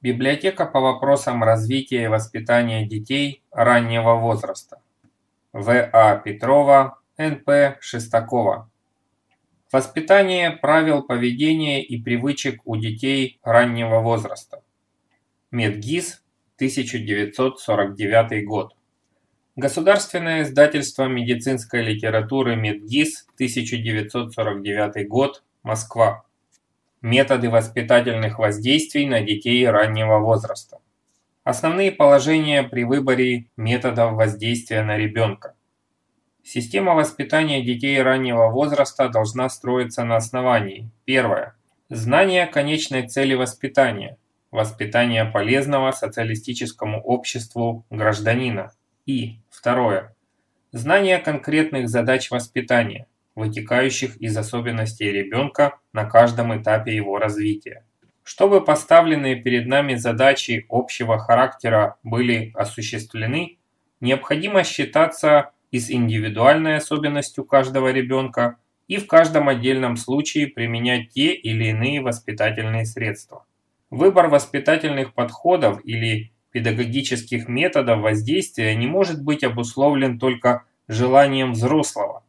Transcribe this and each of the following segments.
Библиотека по вопросам развития и воспитания детей раннего возраста. В. А. Петрова, Н. П. Шестакова. Воспитание правил поведения и привычек у детей раннего возраста. Медгиз, 1949 год. Государственное издательство медицинской литературы Медгиз, 1949 год, Москва. Методы воспитательных воздействий на детей раннего возраста. Основные положения при выборе методов воздействия на ребенка. Система воспитания детей раннего возраста должна строиться на основании. Первое. Знание конечной цели воспитания. Воспитание полезного социалистическому обществу гражданина. И второе. Знание конкретных задач воспитания вытекающих из особенностей ребенка на каждом этапе его развития. Чтобы поставленные перед нами задачи общего характера были осуществлены, необходимо считаться и с индивидуальной особенностью каждого ребенка и в каждом отдельном случае применять те или иные воспитательные средства. Выбор воспитательных подходов или педагогических методов воздействия не может быть обусловлен только желанием взрослого,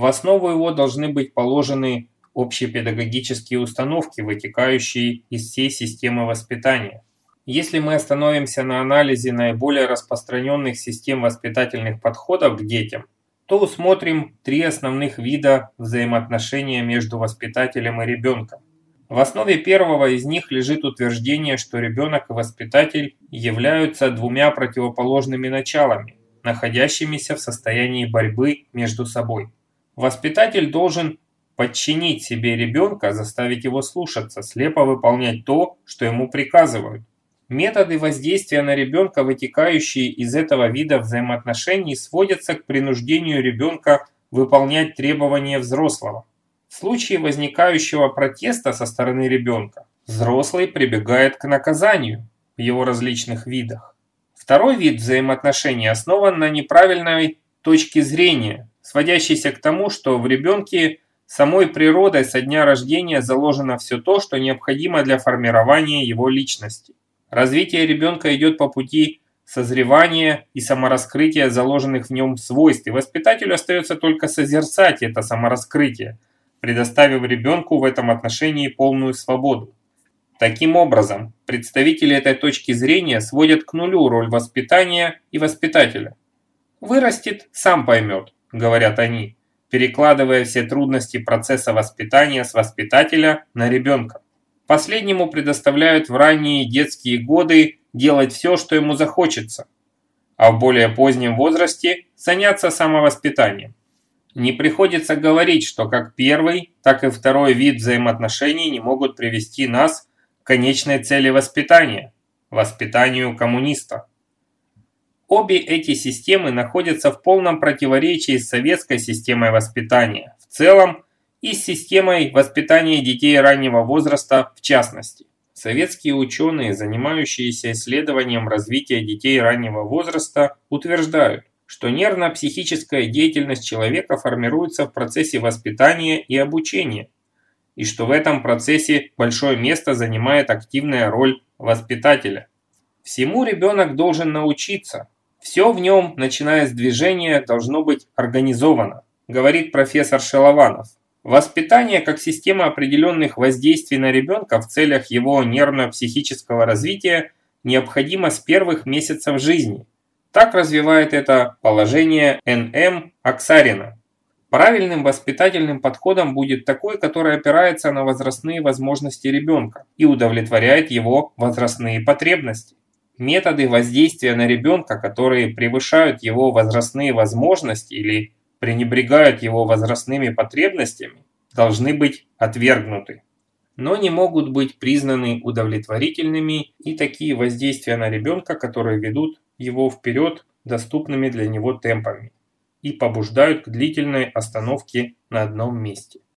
в основу его должны быть положены общепедагогические установки, вытекающие из всей системы воспитания. Если мы остановимся на анализе наиболее распространенных систем воспитательных подходов к детям, то усмотрим три основных вида взаимоотношения между воспитателем и ребенком. В основе первого из них лежит утверждение, что ребенок и воспитатель являются двумя противоположными началами, находящимися в состоянии борьбы между собой. Воспитатель должен подчинить себе ребенка, заставить его слушаться, слепо выполнять то, что ему приказывают. Методы воздействия на ребенка, вытекающие из этого вида взаимоотношений, сводятся к принуждению ребенка выполнять требования взрослого. В случае возникающего протеста со стороны ребенка, взрослый прибегает к наказанию в его различных видах. Второй вид взаимоотношений основан на неправильной точке зрения, сводящийся к тому, что в ребенке самой природой со дня рождения заложено все то, что необходимо для формирования его личности. Развитие ребенка идет по пути созревания и самораскрытия заложенных в нем свойств, и воспитателю остается только созерцать это самораскрытие, предоставив ребенку в этом отношении полную свободу. Таким образом, представители этой точки зрения сводят к нулю роль воспитания и воспитателя. Вырастет, сам поймет, говорят они, перекладывая все трудности процесса воспитания с воспитателя на ребенка. Последнему предоставляют в ранние детские годы делать все, что ему захочется, а в более позднем возрасте заняться самовоспитанием. Не приходится говорить, что как первый, так и второй вид взаимоотношений не могут привести нас к конечной цели воспитания – воспитанию коммуниста. Обе эти системы находятся в полном противоречии с советской системой воспитания в целом и с системой воспитания детей раннего возраста в частности. Советские ученые, занимающиеся исследованием развития детей раннего возраста, утверждают, что нервно-психическая деятельность человека формируется в процессе воспитания и обучения, и что в этом процессе большое место занимает активная роль воспитателя. Всему ребенок должен научиться, все в нем, начиная с движения, должно быть организовано, говорит профессор Шелованов. Воспитание как система определенных воздействий на ребенка в целях его нервно-психического развития необходимо с первых месяцев жизни. Так развивает это положение Н.М. Аксарина. Правильным воспитательным подходом будет такой, который опирается на возрастные возможности ребенка и удовлетворяет его возрастные потребности. Методы воздействия на ребенка, которые превышают его возрастные возможности или пренебрегают его возрастными потребностями, должны быть отвергнуты. Но не могут быть признаны удовлетворительными и такие воздействия на ребенка, которые ведут его вперед доступными для него темпами и побуждают к длительной остановке на одном месте.